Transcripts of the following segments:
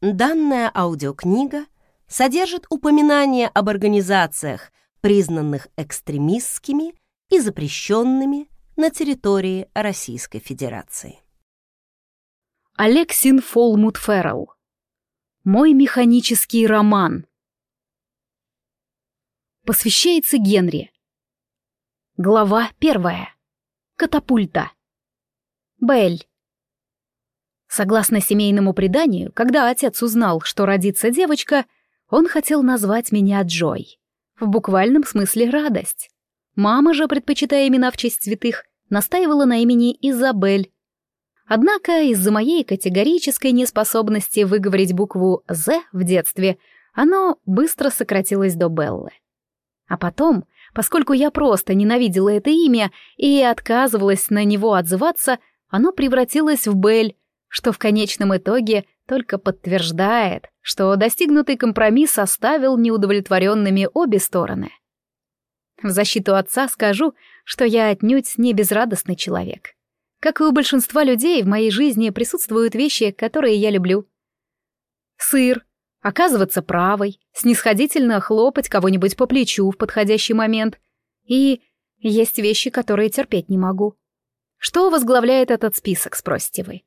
Данная аудиокнига содержит упоминания об организациях, признанных экстремистскими и запрещенными на территории Российской Федерации. Алексин Фолмут Феррелл. Мой механический роман. Посвящается Генри. Глава первая. Катапульта. Белль. Согласно семейному преданию, когда отец узнал, что родится девочка, он хотел назвать меня Джой. В буквальном смысле радость. Мама же, предпочитая имена в честь святых, настаивала на имени Изабель. Однако из-за моей категорической неспособности выговорить букву «З» в детстве, оно быстро сократилось до Беллы. А потом, поскольку я просто ненавидела это имя и отказывалась на него отзываться, оно превратилось в Белль, что в конечном итоге только подтверждает, что достигнутый компромисс оставил неудовлетворенными обе стороны. В защиту отца скажу, что я отнюдь не безрадостный человек. Как и у большинства людей, в моей жизни присутствуют вещи, которые я люблю. Сыр, оказываться правой, снисходительно хлопать кого-нибудь по плечу в подходящий момент. И есть вещи, которые терпеть не могу. Что возглавляет этот список, спросите вы?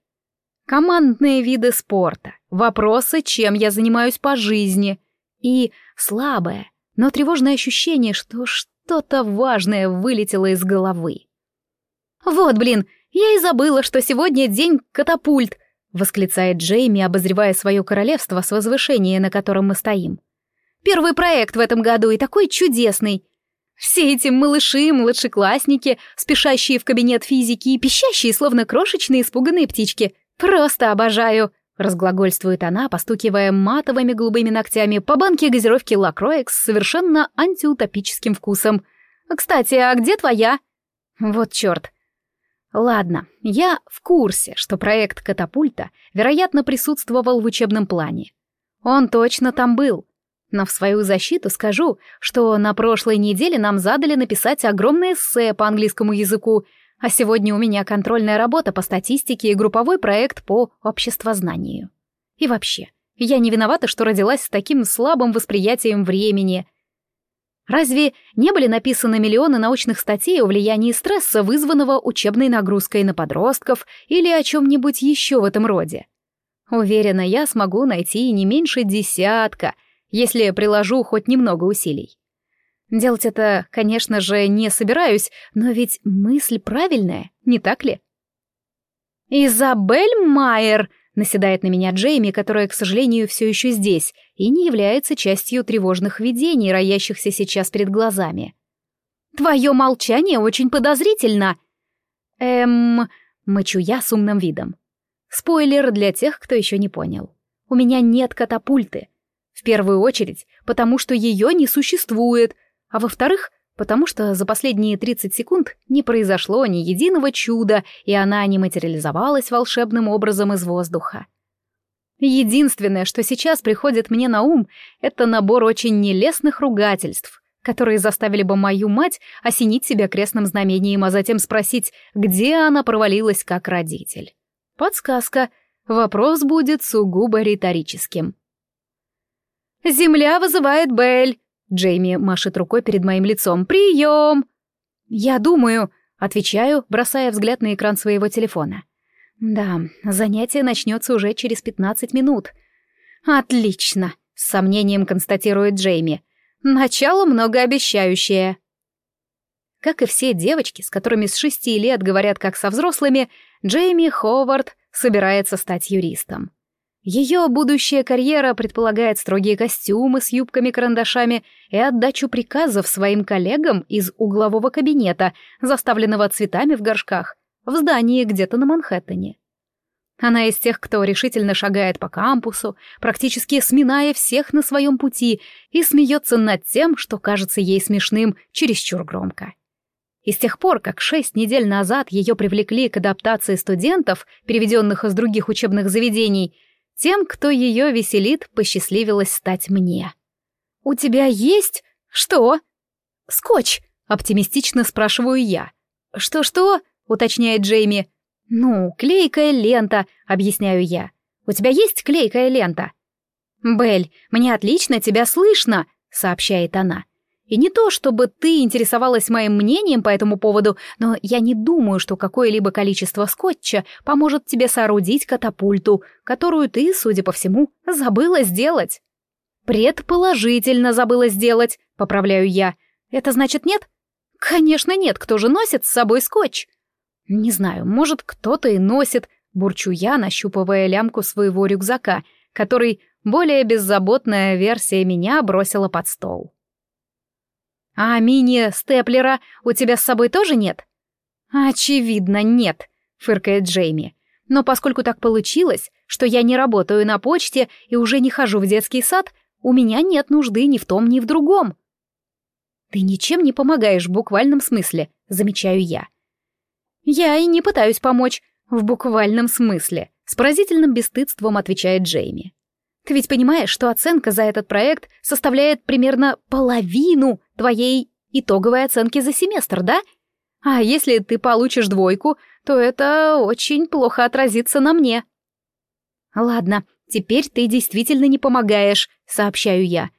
Командные виды спорта, вопросы, чем я занимаюсь по жизни, и слабое, но тревожное ощущение, что что-то важное вылетело из головы. «Вот, блин, я и забыла, что сегодня день катапульт», — восклицает Джейми, обозревая свое королевство с возвышения, на котором мы стоим. «Первый проект в этом году и такой чудесный. Все эти малыши, младшеклассники, спешащие в кабинет физики и пищащие, словно крошечные испуганные птички. «Просто обожаю!» — разглагольствует она, постукивая матовыми голубыми ногтями по банке газировки Лакроекс с совершенно антиутопическим вкусом. «Кстати, а где твоя?» «Вот черт!» Ладно, я в курсе, что проект «Катапульта» вероятно присутствовал в учебном плане. Он точно там был. Но в свою защиту скажу, что на прошлой неделе нам задали написать огромное эссе по английскому языку — а сегодня у меня контрольная работа по статистике и групповой проект по обществознанию. И вообще, я не виновата, что родилась с таким слабым восприятием времени. Разве не были написаны миллионы научных статей о влиянии стресса, вызванного учебной нагрузкой на подростков или о чем-нибудь еще в этом роде? Уверена, я смогу найти не меньше десятка, если приложу хоть немного усилий. Делать это, конечно же, не собираюсь, но ведь мысль правильная, не так ли? «Изабель Майер!» — наседает на меня Джейми, которая, к сожалению, все еще здесь и не является частью тревожных видений, роящихся сейчас перед глазами. «Твое молчание очень подозрительно!» «Эм...» — мычу я с умным видом. Спойлер для тех, кто еще не понял. У меня нет катапульты. В первую очередь, потому что ее не существует, а во-вторых, потому что за последние 30 секунд не произошло ни единого чуда, и она не материализовалась волшебным образом из воздуха. Единственное, что сейчас приходит мне на ум, это набор очень нелестных ругательств, которые заставили бы мою мать осенить себя крестным знамением, а затем спросить, где она провалилась как родитель. Подсказка. Вопрос будет сугубо риторическим. «Земля вызывает Белль», Джейми машет рукой перед моим лицом. «Прием!» «Я думаю», — отвечаю, бросая взгляд на экран своего телефона. «Да, занятие начнется уже через пятнадцать минут». «Отлично», — с сомнением констатирует Джейми. «Начало многообещающее». Как и все девочки, с которыми с шести лет говорят как со взрослыми, Джейми Ховард собирается стать юристом. Ее будущая карьера предполагает строгие костюмы с юбками-карандашами и отдачу приказов своим коллегам из углового кабинета, заставленного цветами в горшках, в здании где-то на Манхэттене. Она из тех, кто решительно шагает по кампусу, практически сминая всех на своем пути, и смеется над тем, что кажется ей смешным чересчур громко. И с тех пор, как шесть недель назад ее привлекли к адаптации студентов, переведенных из других учебных заведений, тем, кто ее веселит, посчастливилось стать мне. «У тебя есть... что?» «Скотч», — оптимистично спрашиваю я. «Что-что?» — уточняет Джейми. «Ну, клейкая лента», — объясняю я. «У тебя есть клейкая лента?» «Белль, мне отлично тебя слышно», — сообщает она. «И не то, чтобы ты интересовалась моим мнением по этому поводу, но я не думаю, что какое-либо количество скотча поможет тебе соорудить катапульту, которую ты, судя по всему, забыла сделать». «Предположительно забыла сделать», — поправляю я. «Это значит нет?» «Конечно нет, кто же носит с собой скотч?» «Не знаю, может, кто-то и носит», — бурчу я, нащупывая лямку своего рюкзака, который более беззаботная версия меня бросила под стол. «А мини-степлера у тебя с собой тоже нет?» «Очевидно, нет», — фыркает Джейми. «Но поскольку так получилось, что я не работаю на почте и уже не хожу в детский сад, у меня нет нужды ни в том, ни в другом». «Ты ничем не помогаешь в буквальном смысле», — замечаю я. «Я и не пытаюсь помочь, в буквальном смысле», — с поразительным бесстыдством отвечает Джейми. Ты ведь понимаешь, что оценка за этот проект составляет примерно половину твоей итоговой оценки за семестр, да? А если ты получишь двойку, то это очень плохо отразится на мне. Ладно, теперь ты действительно не помогаешь, сообщаю я.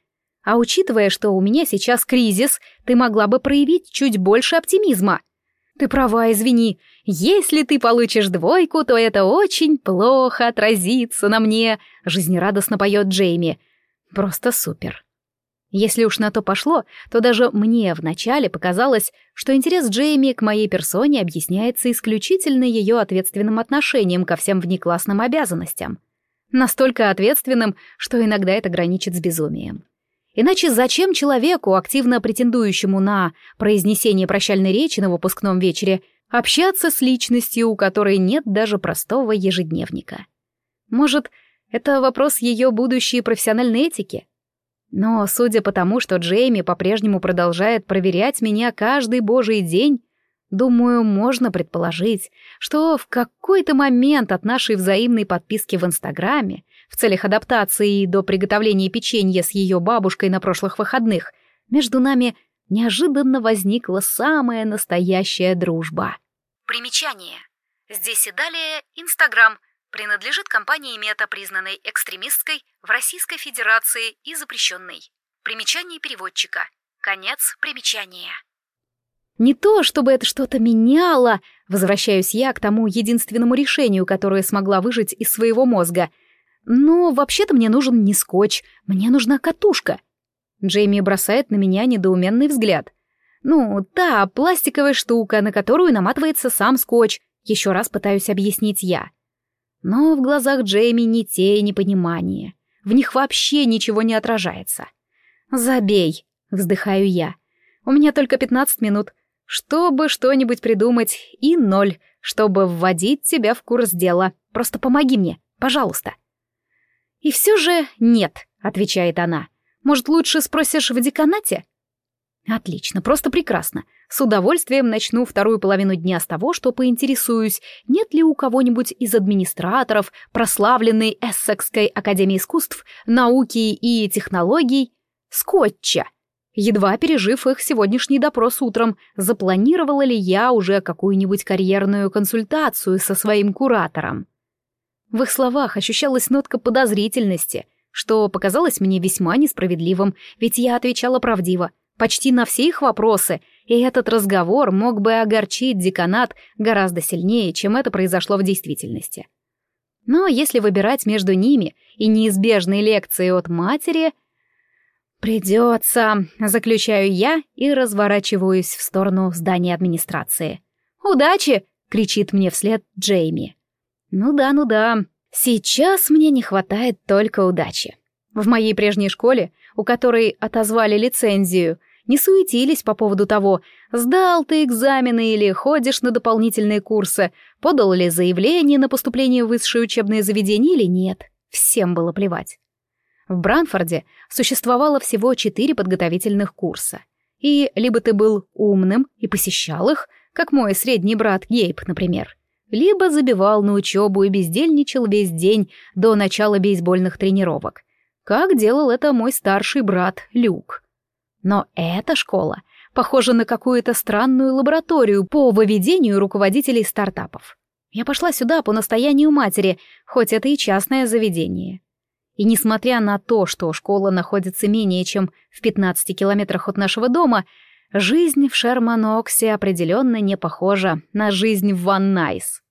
А учитывая, что у меня сейчас кризис, ты могла бы проявить чуть больше оптимизма. Ты права, извини. Если ты получишь двойку, то это очень плохо отразится на мне, жизнерадостно поет Джейми. Просто супер. Если уж на то пошло, то даже мне вначале показалось, что интерес Джейми к моей персоне объясняется исключительно ее ответственным отношением ко всем внеклассным обязанностям. Настолько ответственным, что иногда это граничит с безумием. Иначе зачем человеку, активно претендующему на произнесение прощальной речи на выпускном вечере, общаться с личностью, у которой нет даже простого ежедневника? Может, это вопрос ее будущей профессиональной этики? Но судя по тому, что Джейми по-прежнему продолжает проверять меня каждый божий день, думаю, можно предположить, что в какой-то момент от нашей взаимной подписки в Инстаграме в целях адаптации до приготовления печенья с ее бабушкой на прошлых выходных, между нами неожиданно возникла самая настоящая дружба. Примечание. Здесь и далее Инстаграм принадлежит компании Мета, признанной экстремистской в Российской Федерации и запрещенной. Примечание переводчика. Конец примечания. Не то, чтобы это что-то меняло, возвращаюсь я к тому единственному решению, которое смогла выжить из своего мозга — «Но вообще-то мне нужен не скотч, мне нужна катушка». Джейми бросает на меня недоуменный взгляд. «Ну, та пластиковая штука, на которую наматывается сам скотч», еще раз пытаюсь объяснить я. Но в глазах Джейми ни тени понимания. В них вообще ничего не отражается. «Забей», — вздыхаю я. «У меня только пятнадцать минут, чтобы что-нибудь придумать, и ноль, чтобы вводить тебя в курс дела. Просто помоги мне, пожалуйста». «И все же нет», — отвечает она. «Может, лучше спросишь в деканате?» «Отлично, просто прекрасно. С удовольствием начну вторую половину дня с того, что поинтересуюсь, нет ли у кого-нибудь из администраторов прославленной Эссекской академии искусств, науки и технологий скотча. Едва пережив их сегодняшний допрос утром, запланировала ли я уже какую-нибудь карьерную консультацию со своим куратором. В их словах ощущалась нотка подозрительности, что показалось мне весьма несправедливым, ведь я отвечала правдиво, почти на все их вопросы, и этот разговор мог бы огорчить деканат гораздо сильнее, чем это произошло в действительности. Но если выбирать между ними и неизбежной лекцией от матери, придется, заключаю я и разворачиваюсь в сторону здания администрации. «Удачи!» — кричит мне вслед Джейми. Ну да, ну да. Сейчас мне не хватает только удачи. В моей прежней школе, у которой отозвали лицензию, не суетились по поводу того, сдал ты экзамены или ходишь на дополнительные курсы, подал ли заявление на поступление в высшее учебное заведение или нет. Всем было плевать. В Бранфорде существовало всего четыре подготовительных курса. И либо ты был умным и посещал их, как мой средний брат Гейб, например, либо забивал на учебу и бездельничал весь день до начала бейсбольных тренировок, как делал это мой старший брат Люк. Но эта школа похожа на какую-то странную лабораторию по выведению руководителей стартапов. Я пошла сюда по настоянию матери, хоть это и частное заведение. И несмотря на то, что школа находится менее чем в 15 километрах от нашего дома, жизнь в Шерманоксе определенно не похожа на жизнь в Ван Найс.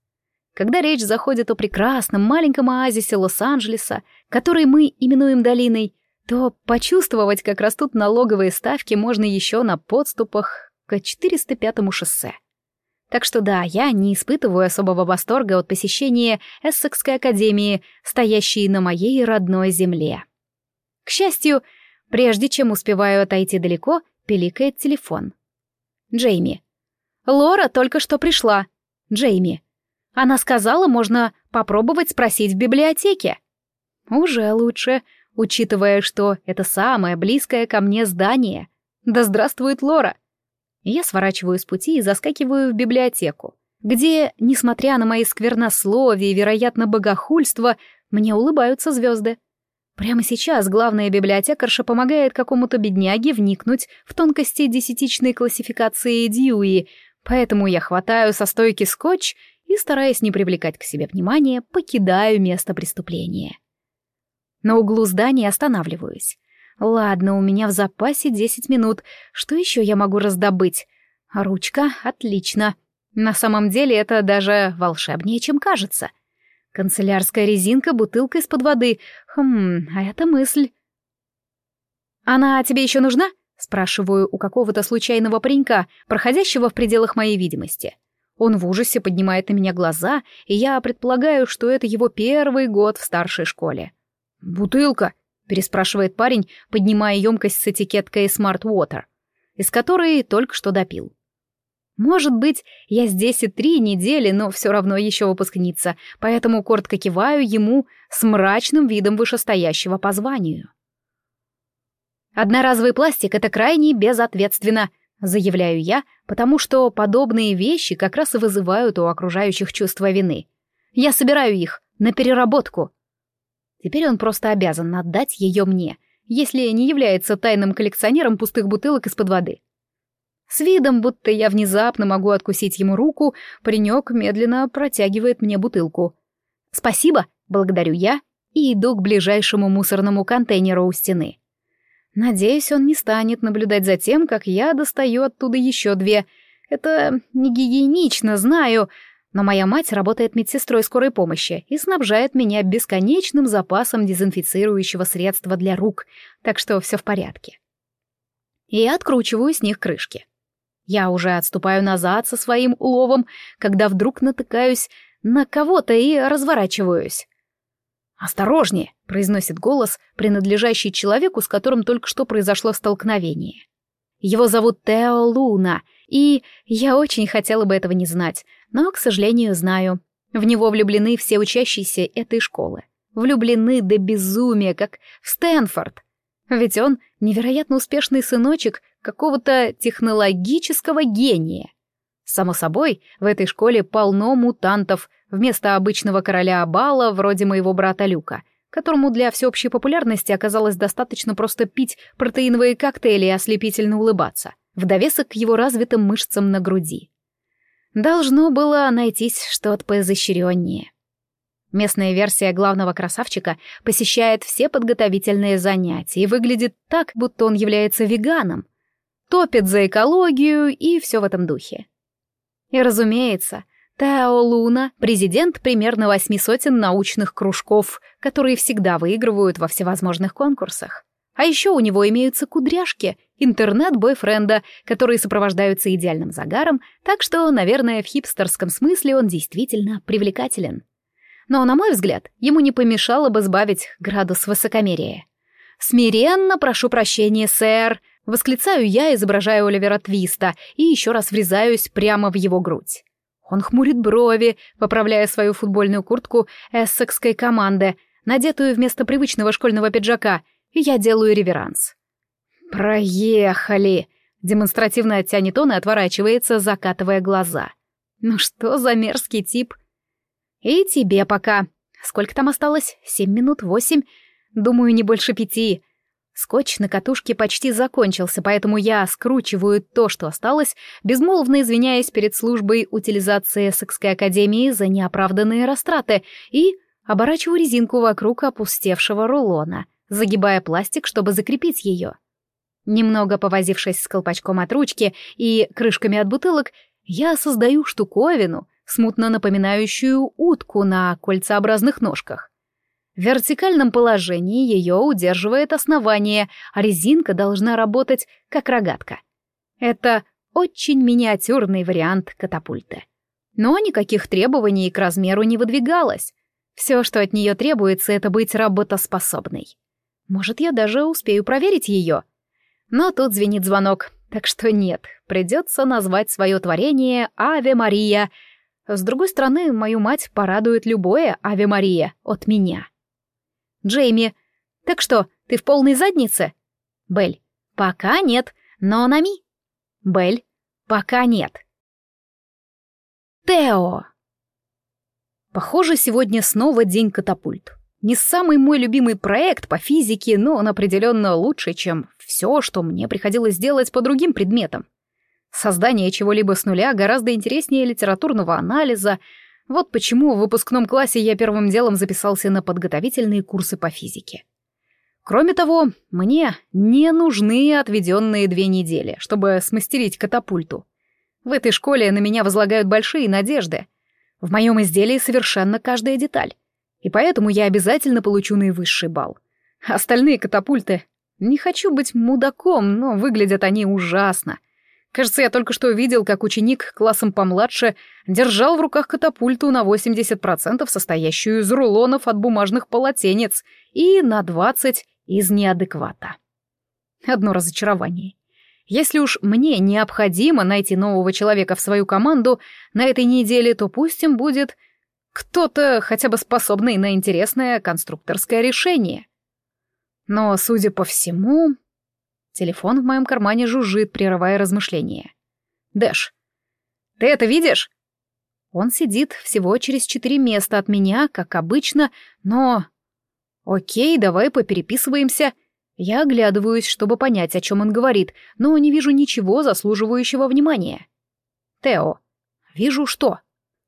Когда речь заходит о прекрасном маленьком оазисе Лос-Анджелеса, который мы именуем долиной, то почувствовать, как растут налоговые ставки, можно еще на подступах к 405-му шоссе. Так что да, я не испытываю особого восторга от посещения Эссекской академии, стоящей на моей родной земле. К счастью, прежде чем успеваю отойти далеко, пиликает телефон. Джейми. «Лора только что пришла». Джейми. Она сказала, можно попробовать спросить в библиотеке. Уже лучше, учитывая, что это самое близкое ко мне здание. Да здравствует Лора. Я сворачиваю с пути и заскакиваю в библиотеку, где, несмотря на мои сквернословие и, вероятно, богохульство, мне улыбаются звезды. Прямо сейчас главная библиотекарша помогает какому-то бедняге вникнуть в тонкости десятичной классификации Дьюи, поэтому я хватаю со стойки скотч и, стараясь не привлекать к себе внимания, покидаю место преступления. На углу здания останавливаюсь. Ладно, у меня в запасе 10 минут. Что еще я могу раздобыть? Ручка? Отлично. На самом деле это даже волшебнее, чем кажется. Канцелярская резинка, бутылка из-под воды. Хм, а это мысль. «Она тебе еще нужна?» — спрашиваю у какого-то случайного паренька, проходящего в пределах моей видимости. Он в ужасе поднимает на меня глаза, и я предполагаю, что это его первый год в старшей школе. «Бутылка?» — переспрашивает парень, поднимая емкость с этикеткой Smart Water, из которой только что допил. Может быть, я здесь и три недели, но все равно еще выпускница, поэтому коротко киваю ему с мрачным видом вышестоящего по званию. Одноразовый пластик — это крайне безответственно, заявляю я, потому что подобные вещи как раз и вызывают у окружающих чувство вины. Я собираю их на переработку. Теперь он просто обязан отдать ее мне, если не является тайным коллекционером пустых бутылок из-под воды. С видом, будто я внезапно могу откусить ему руку, паренек медленно протягивает мне бутылку. «Спасибо», — благодарю я и иду к ближайшему мусорному контейнеру у стены. Надеюсь, он не станет наблюдать за тем, как я достаю оттуда еще две. Это не гигиенично, знаю, но моя мать работает медсестрой скорой помощи и снабжает меня бесконечным запасом дезинфицирующего средства для рук, так что все в порядке. И я откручиваю с них крышки. Я уже отступаю назад со своим уловом, когда вдруг натыкаюсь на кого-то и разворачиваюсь. «Осторожнее!» — произносит голос, принадлежащий человеку, с которым только что произошло столкновение. Его зовут Тео Луна, и я очень хотела бы этого не знать, но, к сожалению, знаю. В него влюблены все учащиеся этой школы. Влюблены до безумия, как в Стэнфорд. Ведь он невероятно успешный сыночек какого-то технологического гения. Само собой, в этой школе полно мутантов вместо обычного короля Абала, вроде моего брата Люка, которому для всеобщей популярности оказалось достаточно просто пить протеиновые коктейли и ослепительно улыбаться, в довесок к его развитым мышцам на груди. Должно было найтись что-то поизощреннее. Местная версия главного красавчика посещает все подготовительные занятия и выглядит так, будто он является веганом. Топит за экологию и все в этом духе. И, разумеется, Тео Луна — президент примерно восьми сотен научных кружков, которые всегда выигрывают во всевозможных конкурсах. А еще у него имеются кудряшки, интернет-бойфренда, которые сопровождаются идеальным загаром, так что, наверное, в хипстерском смысле он действительно привлекателен. Но, на мой взгляд, ему не помешало бы сбавить градус высокомерия. «Смиренно прошу прощения, сэр!» Восклицаю я, изображая Оливера Твиста, и еще раз врезаюсь прямо в его грудь. Он хмурит брови, поправляя свою футбольную куртку эссекской команды, надетую вместо привычного школьного пиджака, и я делаю реверанс. «Проехали!» — демонстративно оттянет он и отворачивается, закатывая глаза. «Ну что за мерзкий тип?» «И тебе пока. Сколько там осталось? Семь минут, восемь? Думаю, не больше пяти». Скотч на катушке почти закончился, поэтому я скручиваю то, что осталось, безмолвно извиняясь перед службой утилизации Эссекской академии за неоправданные растраты, и Оборачиваю резинку вокруг опустевшего рулона, загибая пластик, чтобы закрепить ее. Немного повозившись с колпачком от ручки и крышками от бутылок, я создаю штуковину, смутно напоминающую утку на кольцеобразных ножках. В вертикальном положении ее удерживает основание, а резинка должна работать как рогатка. Это очень миниатюрный вариант катапульты. Но никаких требований к размеру не выдвигалось. Все, что от нее требуется, это быть работоспособной. Может, я даже успею проверить ее. Но тут звенит звонок, так что нет, придется назвать свое творение «Аве Мария». С другой стороны, мою мать порадует любое «Аве Мария» от меня. Джейми, так что, ты в полной заднице? Белль, пока нет, но Нами. Белль, пока нет. Тео. Похоже, сегодня снова день катапульт. Не самый мой любимый проект по физике, но он определенно лучше, чем все, что мне приходилось делать по другим предметам. Создание чего-либо с нуля гораздо интереснее литературного анализа. Вот почему в выпускном классе я первым делом записался на подготовительные курсы по физике. Кроме того, мне не нужны отведенные две недели, чтобы смастерить катапульту. В этой школе на меня возлагают большие надежды. В моем изделии совершенно каждая деталь и поэтому я обязательно получу наивысший балл. Остальные катапульты... Не хочу быть мудаком, но выглядят они ужасно. Кажется, я только что видел, как ученик классом помладше держал в руках катапульту на 80%, состоящую из рулонов от бумажных полотенец, и на 20% из неадеквата. Одно разочарование. Если уж мне необходимо найти нового человека в свою команду на этой неделе, то пусть им будет кто-то хотя бы способный на интересное конструкторское решение. Но, судя по всему... Телефон в моем кармане жужжит, прерывая размышления. «Дэш, ты это видишь?» Он сидит всего через четыре места от меня, как обычно, но... Окей, давай попереписываемся. Я оглядываюсь, чтобы понять, о чем он говорит, но не вижу ничего заслуживающего внимания. Тео. Вижу что?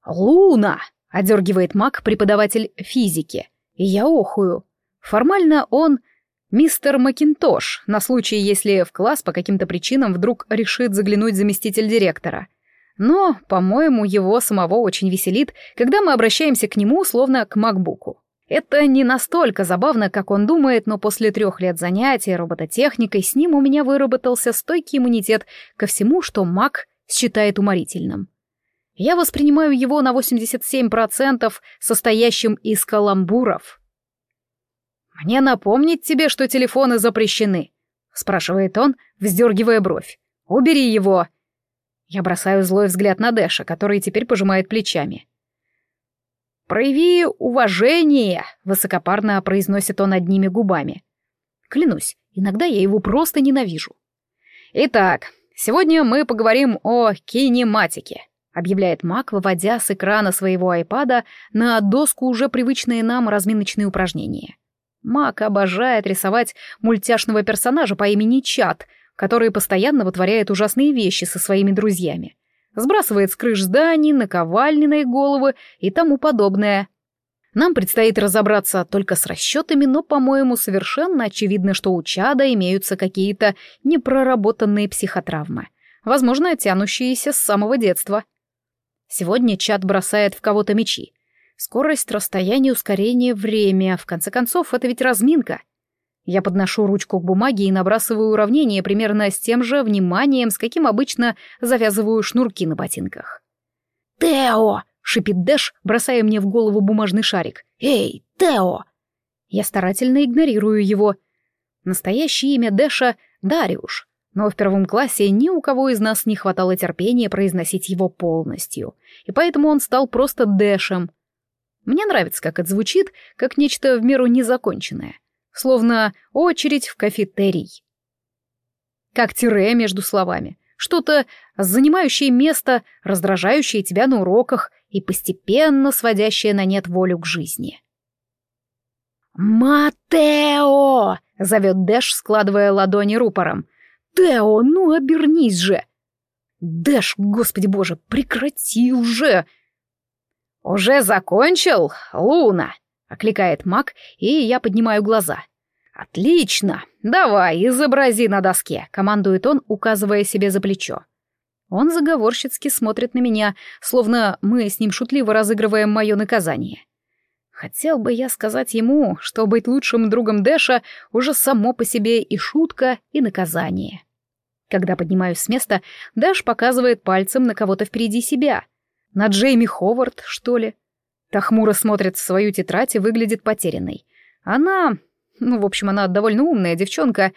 Луна! Одергивает маг преподаватель физики. Я охую. Формально он мистер Макинтош, на случай, если в класс по каким-то причинам вдруг решит заглянуть заместитель директора. Но, по-моему, его самого очень веселит, когда мы обращаемся к нему словно к макбуку. Это не настолько забавно, как он думает, но после трех лет занятий робототехникой с ним у меня выработался стойкий иммунитет ко всему, что маг считает уморительным. Я воспринимаю его на 87% состоящим из каламбуров. «Мне напомнить тебе, что телефоны запрещены?» — спрашивает он, вздергивая бровь. «Убери его!» Я бросаю злой взгляд на Дэша, который теперь пожимает плечами. «Прояви уважение!» — высокопарно произносит он одними губами. Клянусь, иногда я его просто ненавижу. Итак, сегодня мы поговорим о кинематике объявляет Мак, выводя с экрана своего айпада на доску уже привычные нам разминочные упражнения. Мак обожает рисовать мультяшного персонажа по имени Чат, который постоянно вытворяет ужасные вещи со своими друзьями. Сбрасывает с крыш зданий, наковальни на их головы и тому подобное. Нам предстоит разобраться только с расчетами, но, по-моему, совершенно очевидно, что у Чада имеются какие-то непроработанные психотравмы, возможно, тянущиеся с самого детства. Сегодня чат бросает в кого-то мечи. Скорость, расстояние, ускорение, время. В конце концов, это ведь разминка. Я подношу ручку к бумаге и набрасываю уравнение примерно с тем же вниманием, с каким обычно завязываю шнурки на ботинках. «Тео!» — шипит Дэш, бросая мне в голову бумажный шарик. «Эй, Тео!» Я старательно игнорирую его. Настоящее имя Дэша — Дариуш но в первом классе ни у кого из нас не хватало терпения произносить его полностью, и поэтому он стал просто Дэшем. Мне нравится, как это звучит, как нечто в меру незаконченное, словно очередь в кафетерий. Как тире между словами, что-то занимающее место, раздражающее тебя на уроках и постепенно сводящее на нет волю к жизни. «Матео!» — зовет Дэш, складывая ладони рупором — «Тео, ну обернись же!» «Дэш, господи боже, прекрати уже!» «Уже закончил, Луна?» — окликает маг, и я поднимаю глаза. «Отлично! Давай, изобрази на доске!» — командует он, указывая себе за плечо. Он заговорщицки смотрит на меня, словно мы с ним шутливо разыгрываем мое наказание. Хотел бы я сказать ему, что быть лучшим другом Дэша уже само по себе и шутка, и наказание. Когда поднимаюсь с места, Дэш показывает пальцем на кого-то впереди себя. На Джейми Ховард, что ли? Та хмуро смотрит в свою тетрадь и выглядит потерянной. Она ну, в общем, она довольно умная девчонка,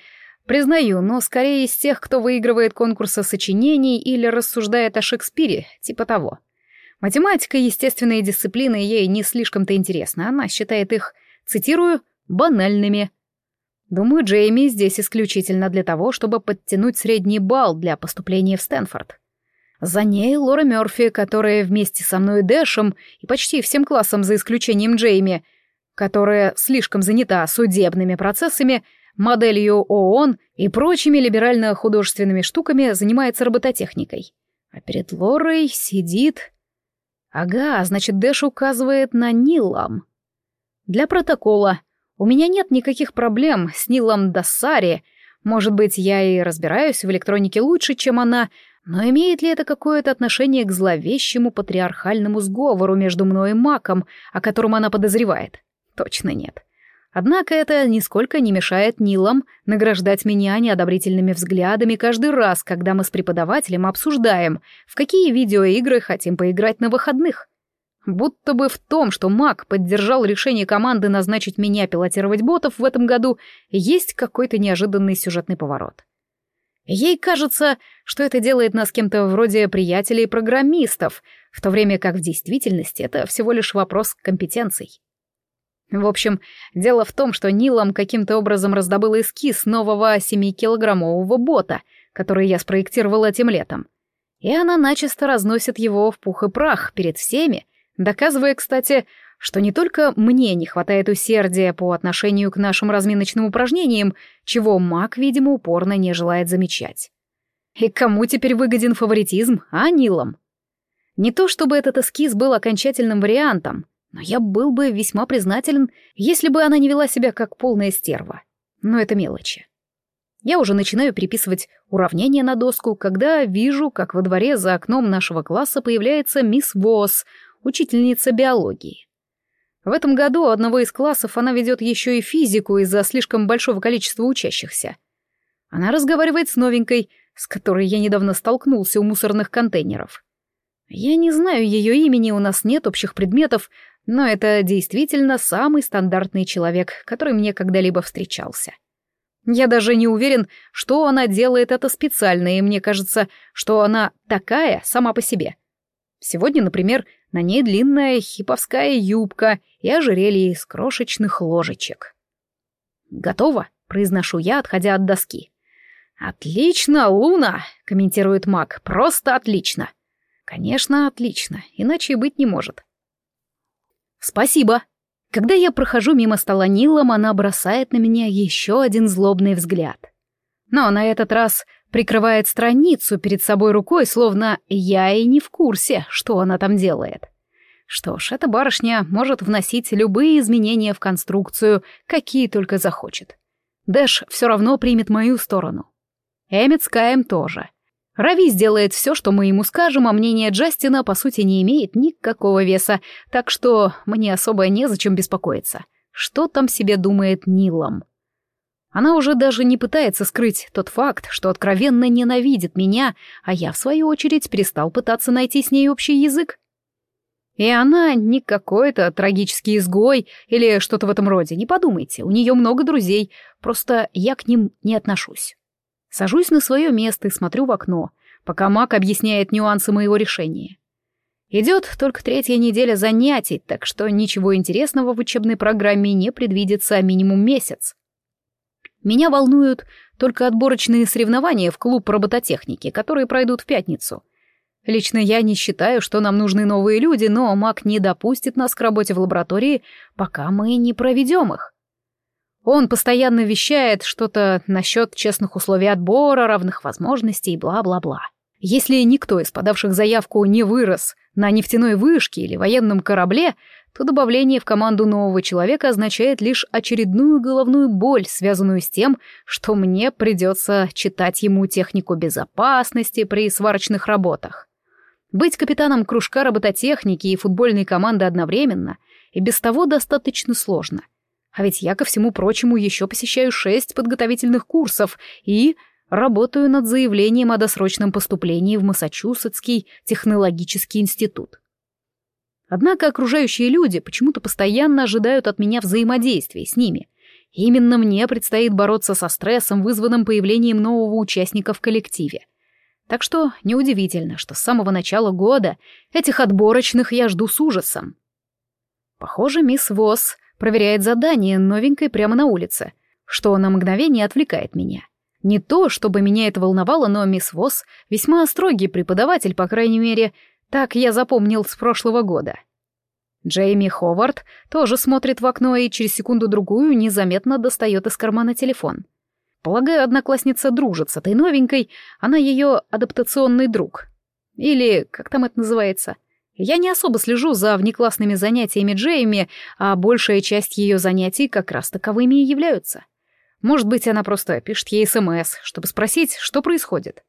признаю, но скорее из тех, кто выигрывает конкурсы сочинений или рассуждает о Шекспире, типа того. Математика естественные дисциплины ей не слишком-то интересны, она считает их, цитирую, банальными. Думаю, Джейми здесь исключительно для того, чтобы подтянуть средний балл для поступления в Стэнфорд. За ней Лора Мёрфи, которая вместе со мной и Дэшем, и почти всем классом за исключением Джейми — которая слишком занята судебными процессами, моделью ООН и прочими либерально-художественными штуками, занимается робототехникой. А перед Лорой сидит... Ага, значит, Дэш указывает на Нилам. Для протокола. У меня нет никаких проблем с Нилом Дассари. Может быть, я и разбираюсь в электронике лучше, чем она, но имеет ли это какое-то отношение к зловещему патриархальному сговору между мной и Маком, о котором она подозревает? Точно нет. Однако это нисколько не мешает Нилам награждать меня неодобрительными взглядами каждый раз, когда мы с преподавателем обсуждаем, в какие видеоигры хотим поиграть на выходных. Будто бы в том, что Мак поддержал решение команды назначить меня пилотировать ботов в этом году, есть какой-то неожиданный сюжетный поворот. Ей кажется, что это делает нас кем-то вроде приятелей-программистов, в то время как в действительности это всего лишь вопрос компетенций. В общем, дело в том, что Нилом каким-то образом раздобыл эскиз нового 7-килограммового бота, который я спроектировал этим летом. И она начисто разносит его в пух и прах перед всеми, доказывая, кстати, что не только мне не хватает усердия по отношению к нашим разминочным упражнениям, чего маг, видимо, упорно не желает замечать. И кому теперь выгоден фаворитизм, а Нилом? Не то чтобы этот эскиз был окончательным вариантом — но я был бы весьма признателен, если бы она не вела себя как полная стерва. Но это мелочи. Я уже начинаю переписывать уравнения на доску, когда вижу, как во дворе за окном нашего класса появляется мисс Восс, учительница биологии. В этом году у одного из классов она ведет еще и физику из-за слишком большого количества учащихся. Она разговаривает с новенькой, с которой я недавно столкнулся у мусорных контейнеров. Я не знаю ее имени, у нас нет общих предметов, но это действительно самый стандартный человек, который мне когда-либо встречался. Я даже не уверен, что она делает это специально, и мне кажется, что она такая сама по себе. Сегодня, например, на ней длинная хиповская юбка и ожерелье из крошечных ложечек. «Готово», — произношу я, отходя от доски. «Отлично, Луна!» — комментирует маг. «Просто отлично!» «Конечно, отлично, иначе и быть не может. «Спасибо». Когда я прохожу мимо стола Нилом, она бросает на меня еще один злобный взгляд. Но на этот раз прикрывает страницу перед собой рукой, словно я и не в курсе, что она там делает. Что ж, эта барышня может вносить любые изменения в конструкцию, какие только захочет. Дэш все равно примет мою сторону. Эммет с Каем тоже. Рави сделает все, что мы ему скажем, а мнение Джастина, по сути, не имеет никакого веса, так что мне особо незачем беспокоиться. Что там себе думает Нилом? Она уже даже не пытается скрыть тот факт, что откровенно ненавидит меня, а я, в свою очередь, перестал пытаться найти с ней общий язык. И она не какой-то трагический изгой или что-то в этом роде, не подумайте, у нее много друзей, просто я к ним не отношусь. Сажусь на свое место и смотрю в окно, пока Мак объясняет нюансы моего решения. Идет только третья неделя занятий, так что ничего интересного в учебной программе не предвидится минимум месяц. Меня волнуют только отборочные соревнования в клуб робототехники, которые пройдут в пятницу. Лично я не считаю, что нам нужны новые люди, но Мак не допустит нас к работе в лаборатории, пока мы не проведем их. Он постоянно вещает что-то насчет честных условий отбора, равных возможностей и бла-бла-бла. Если никто из подавших заявку не вырос на нефтяной вышке или военном корабле, то добавление в команду нового человека означает лишь очередную головную боль, связанную с тем, что мне придется читать ему технику безопасности при сварочных работах. Быть капитаном кружка робототехники и футбольной команды одновременно и без того достаточно сложно. А ведь я, ко всему прочему, еще посещаю шесть подготовительных курсов и работаю над заявлением о досрочном поступлении в Массачусетский технологический институт. Однако окружающие люди почему-то постоянно ожидают от меня взаимодействия с ними. Именно мне предстоит бороться со стрессом, вызванным появлением нового участника в коллективе. Так что неудивительно, что с самого начала года этих отборочных я жду с ужасом. Похоже, мисс Восс проверяет задание новенькой прямо на улице, что на мгновение отвлекает меня. Не то, чтобы меня это волновало, но мисс Восс весьма строгий преподаватель, по крайней мере, так я запомнил с прошлого года. Джейми Ховард тоже смотрит в окно и через секунду-другую незаметно достает из кармана телефон. Полагаю, одноклассница дружит с этой новенькой, она ее адаптационный друг. Или как там это называется? Я не особо слежу за внеклассными занятиями Джейми, а большая часть ее занятий как раз таковыми и являются. Может быть, она просто пишет ей СМС, чтобы спросить, что происходит.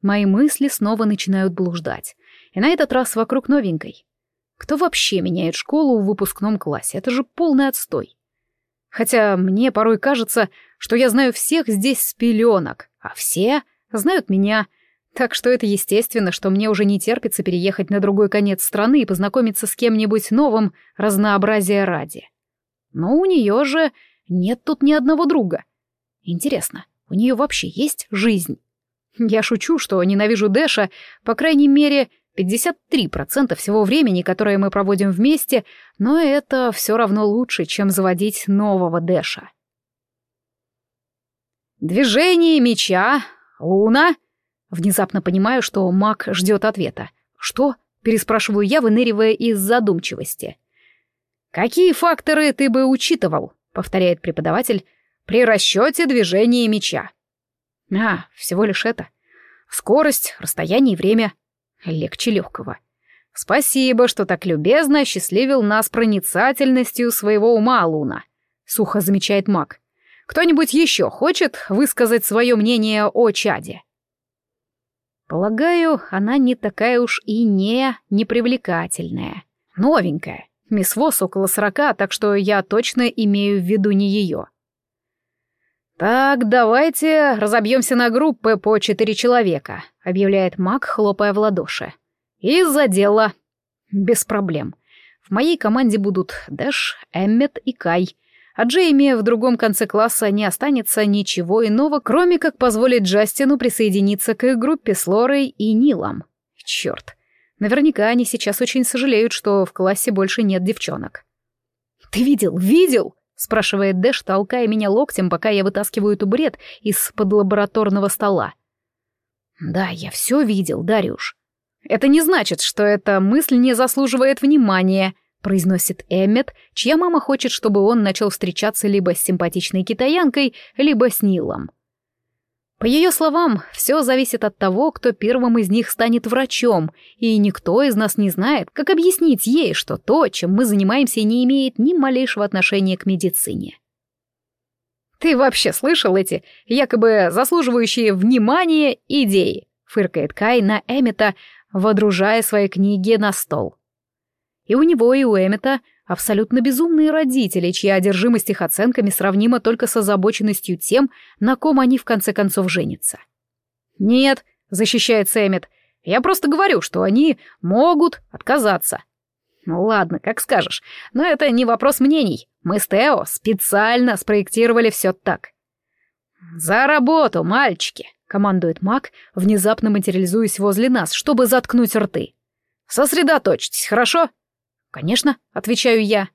Мои мысли снова начинают блуждать. И на этот раз вокруг новенькой. Кто вообще меняет школу в выпускном классе? Это же полный отстой. Хотя мне порой кажется, что я знаю всех здесь с пеленок, а все знают меня. Так что это естественно, что мне уже не терпится переехать на другой конец страны и познакомиться с кем-нибудь новым разнообразия ради. Но у нее же нет тут ни одного друга. Интересно, у нее вообще есть жизнь? Я шучу, что ненавижу Дэша, по крайней мере, 53% всего времени, которое мы проводим вместе, но это все равно лучше, чем заводить нового Дэша. Движение меча, луна. Внезапно понимаю, что маг ждет ответа. Что? Переспрашиваю я, выныривая из задумчивости. Какие факторы ты бы учитывал? Повторяет преподаватель при расчете движения меча. А, всего лишь это. Скорость, расстояние и время. Легче легкого. Спасибо, что так любезно осчастливил нас проницательностью своего ума, Луна. Сухо замечает маг. Кто-нибудь еще хочет высказать свое мнение о чаде? Полагаю, она не такая уж и не непривлекательная. Новенькая. Мисс Восс около сорока, так что я точно имею в виду не ее. «Так, давайте разобьемся на группы по четыре человека», — объявляет маг, хлопая в ладоши. «И за дело». «Без проблем. В моей команде будут Дэш, Эммет и Кай. А Джейми в другом конце класса не останется ничего иного, кроме как позволить Джастину присоединиться к их группе с Лорой и Нилом. Черт. Наверняка они сейчас очень сожалеют, что в классе больше нет девчонок. «Ты видел? Видел?» Спрашивает Дэш, толкая меня локтем, пока я вытаскиваю табурет из-под лабораторного стола. Да, я все видел, Дарюш. Это не значит, что эта мысль не заслуживает внимания, произносит Эммет, чья мама хочет, чтобы он начал встречаться либо с симпатичной китаянкой, либо с Нилом. По ее словам, все зависит от того, кто первым из них станет врачом, и никто из нас не знает, как объяснить ей, что то, чем мы занимаемся, не имеет ни малейшего отношения к медицине. «Ты вообще слышал эти якобы заслуживающие внимания идеи?» — фыркает Кай на Эммета, водружая свои книги на стол. И у него, и у Эммета Абсолютно безумные родители, чья одержимость их оценками сравнима только с озабоченностью тем, на ком они в конце концов женятся. «Нет», — защищает Сэммит, — «я просто говорю, что они могут отказаться». «Ну ладно, как скажешь, но это не вопрос мнений. Мы с Тео специально спроектировали все так». «За работу, мальчики!» — командует маг, внезапно материализуясь возле нас, чтобы заткнуть рты. «Сосредоточьтесь, хорошо?» «Конечно», — отвечаю я.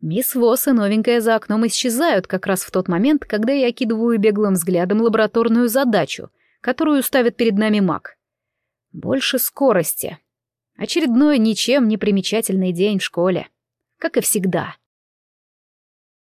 Мисс Восс и новенькая за окном исчезают как раз в тот момент, когда я окидываю беглым взглядом лабораторную задачу, которую ставит перед нами маг. Больше скорости. Очередной ничем не примечательный день в школе. Как и всегда.